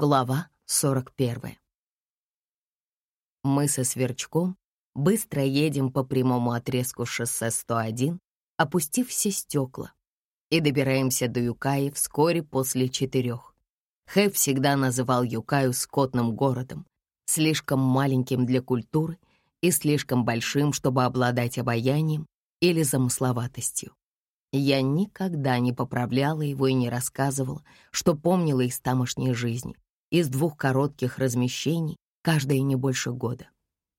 Глава 41. Мы со Сверчком быстро едем по прямому отрезку шоссе 101, опустив все стекла, и добираемся до Юкаи вскоре после четырех. Хэв всегда называл Юкаю скотным городом, слишком маленьким для культуры и слишком большим, чтобы обладать обаянием или замысловатостью. Я никогда не поправляла его и не рассказывала, что помнила из тамошней жизни, из двух коротких размещений, каждое не больше года.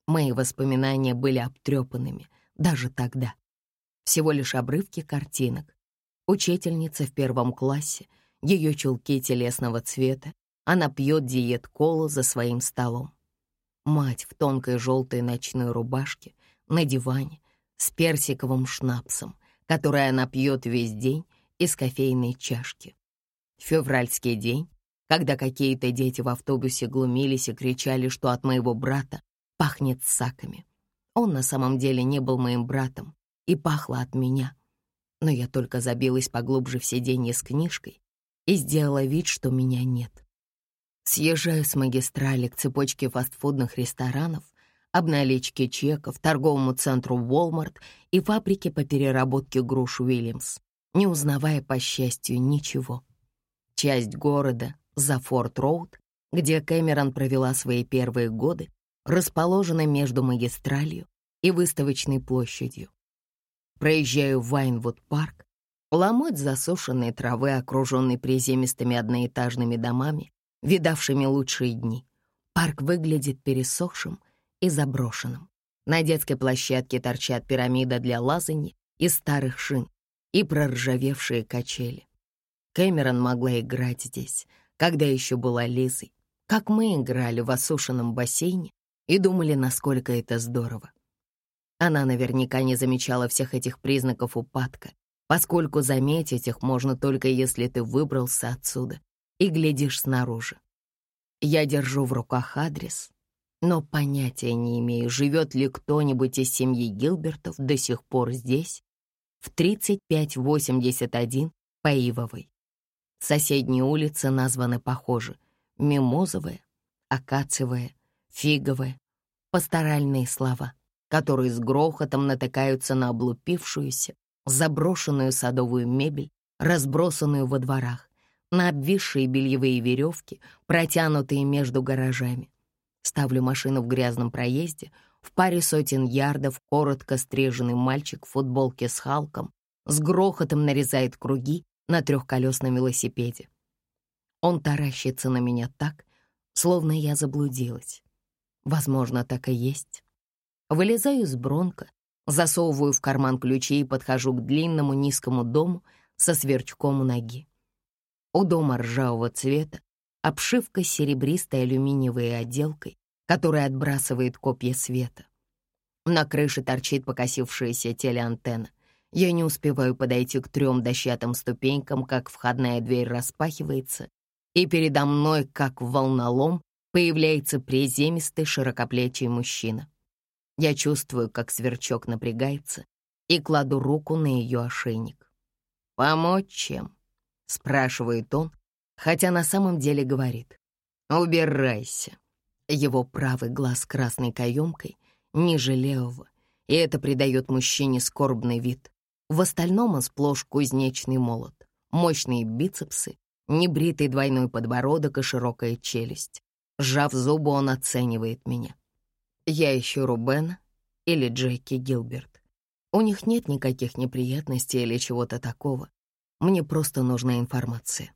Мои воспоминания были обтрепанными даже тогда. Всего лишь обрывки картинок. Учительница в первом классе, ее чулки телесного цвета, она пьет диет-колу за своим столом. Мать в тонкой желтой ночной рубашке на диване с персиковым шнапсом — которое она пьет весь день из кофейной чашки. Февральский день, когда какие-то дети в автобусе глумились и кричали, что от моего брата пахнет саками. Он на самом деле не был моим братом и пахло от меня. Но я только забилась поглубже в сиденье с книжкой и сделала вид, что меня нет. Съезжаю с магистрали к цепочке фастфудных ресторанов — обналичке чеков, торговому центру Walmart и фабрике по переработке груш Уильямс, не узнавая, по счастью, ничего. Часть города за Форт-Роуд, где Кэмерон провела свои первые годы, расположена между магистралью и выставочной площадью. Проезжаю в Вайнвуд-парк, ломоть засушенной травы, окруженный приземистыми одноэтажными домами, видавшими лучшие дни. Парк выглядит пересохшим и заброшенным. На детской площадке торчат пирамида для лазанья из старых шин и проржавевшие качели. Кэмерон могла играть здесь, когда еще была Лизой, как мы играли в осушенном бассейне и думали, насколько это здорово. Она наверняка не замечала всех этих признаков упадка, поскольку заметить их можно только если ты выбрался отсюда и глядишь снаружи. Я держу в руках адрес, но понятия не имею, живет ли кто-нибудь из семьи Гилбертов до сих пор здесь, в 3581 по Ивовой. Соседние улицы названы похоже — мимозовая, акациевая, фиговая, пасторальные слова, которые с грохотом натыкаются на облупившуюся, заброшенную садовую мебель, разбросанную во дворах, на обвисшие бельевые веревки, протянутые между гаражами, Ставлю машину в грязном проезде, в паре сотен ярдов коротко стриженный мальчик в футболке с Халком с грохотом нарезает круги на трехколесном велосипеде. Он таращится на меня так, словно я заблудилась. Возможно, так и есть. Вылезаю из бронка, засовываю в карман ключи и подхожу к длинному низкому дому со сверчком у ноги. У дома ржавого цвета обшивка серебристой алюминиевой отделкой, которая отбрасывает копья света. На крыше торчит покосившаяся телеантенна. Я не успеваю подойти к трем дощатым ступенькам, как входная дверь распахивается, и передо мной, как волнолом, появляется приземистый широкоплечий мужчина. Я чувствую, как сверчок напрягается, и кладу руку на ее ошейник. «Помочь чем?» — спрашивает он, хотя на самом деле говорит «Убирайся». Его правый глаз красной каемкой ниже левого, и это придает мужчине скорбный вид. В остальном он сплошь кузнечный молот, мощные бицепсы, небритый двойной подбородок и широкая челюсть. Сжав зубы, он оценивает меня. Я ищу Рубена или Джеки Гилберт. У них нет никаких неприятностей или чего-то такого. Мне просто нужна информация.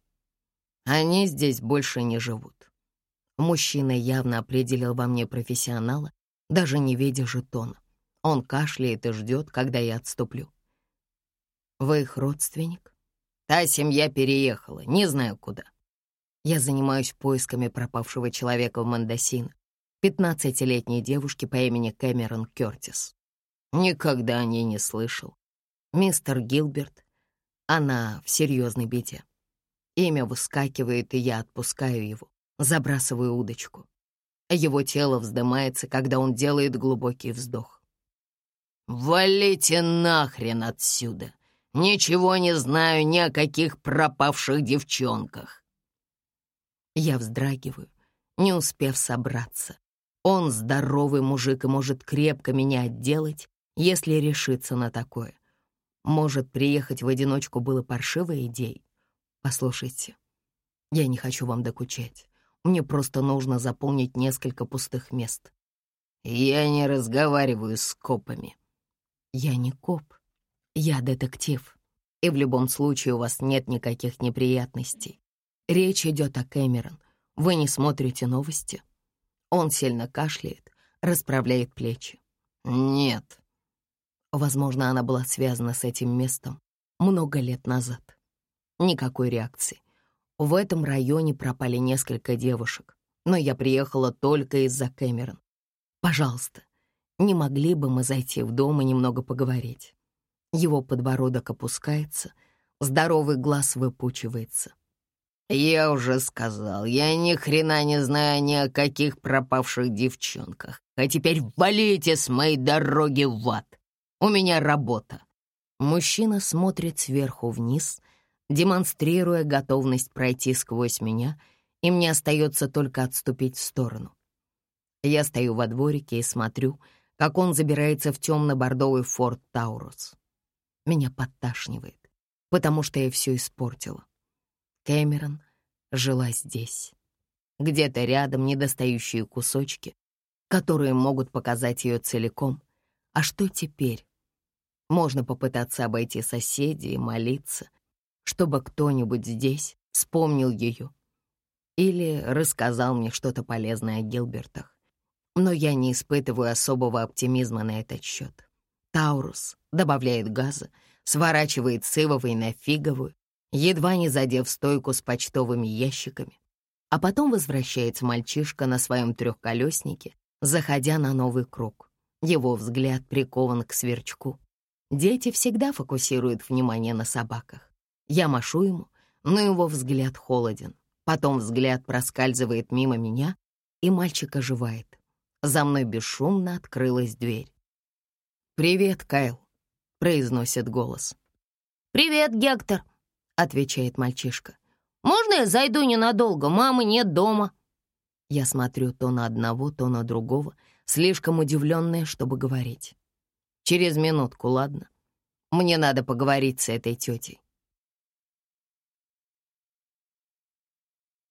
Они здесь больше не живут. Мужчина явно определил во мне профессионала, даже не видя жетона. Он кашляет и ждет, когда я отступлю. Вы их родственник? Та семья переехала, не знаю куда. Я занимаюсь поисками пропавшего человека в Мандасин, пятнадцатилетней девушки по имени Кэмерон Кёртис. Никогда о ней не слышал. Мистер Гилберт, она в серьезной беде. Имя выскакивает, и я отпускаю его, забрасываю удочку. Его тело вздымается, когда он делает глубокий вздох. «Валите нахрен отсюда! Ничего не знаю ни о каких пропавших девчонках!» Я вздрагиваю, не успев собраться. Он здоровый мужик и может крепко меня отделать, если решиться на такое. Может, приехать в одиночку было паршивой идеей? Послушайте, я не хочу вам докучать. Мне просто нужно заполнить несколько пустых мест. Я не разговариваю с копами. Я не коп. Я детектив. И в любом случае у вас нет никаких неприятностей. Речь идет о Кэмерон. Вы не смотрите новости? Он сильно кашляет, расправляет плечи. Нет. Возможно, она была связана с этим местом много лет назад. Никакой реакции. В этом районе пропали несколько девушек, но я приехала только из-за Кэмерон. Пожалуйста, не могли бы мы зайти в дом и немного поговорить? Его подбородок опускается, здоровый глаз выпучивается. «Я уже сказал, я ни хрена не знаю ни о каких пропавших девчонках. А теперь валите с моей дороги в ад. У меня работа». Мужчина смотрит сверху вниз, демонстрируя готовность пройти сквозь меня, и мне остается только отступить в сторону. Я стою во дворике и смотрю, как он забирается в темно-бордовый форт Таурус. Меня подташнивает, потому что я все испортила. Кэмерон жила здесь. Где-то рядом недостающие кусочки, которые могут показать ее целиком. А что теперь? Можно попытаться обойти соседей и молиться, чтобы кто-нибудь здесь вспомнил ее или рассказал мне что-то полезное о Гилбертах. Но я не испытываю особого оптимизма на этот счет. Таурус добавляет газа, сворачивает сывовой на фиговую, едва не задев стойку с почтовыми ящиками. А потом возвращается мальчишка на своем трехколеснике, заходя на новый круг. Его взгляд прикован к сверчку. Дети всегда фокусируют внимание на собаках. Я машу ему, но его взгляд холоден. Потом взгляд проскальзывает мимо меня, и мальчик оживает. За мной бесшумно открылась дверь. «Привет, Кайл», — произносит голос. «Привет, Гектор», — отвечает мальчишка. «Можно я зайду ненадолго? Мамы нет дома». Я смотрю то на одного, то на другого, слишком удивленная, чтобы говорить. «Через минутку, ладно? Мне надо поговорить с этой тетей».